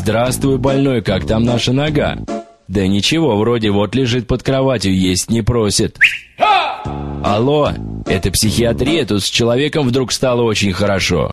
«Здравствуй, больной, как там наша нога?» «Да ничего, вроде вот лежит под кроватью, есть не просит». «Алло, это психиатрия, тут с человеком вдруг стало очень хорошо».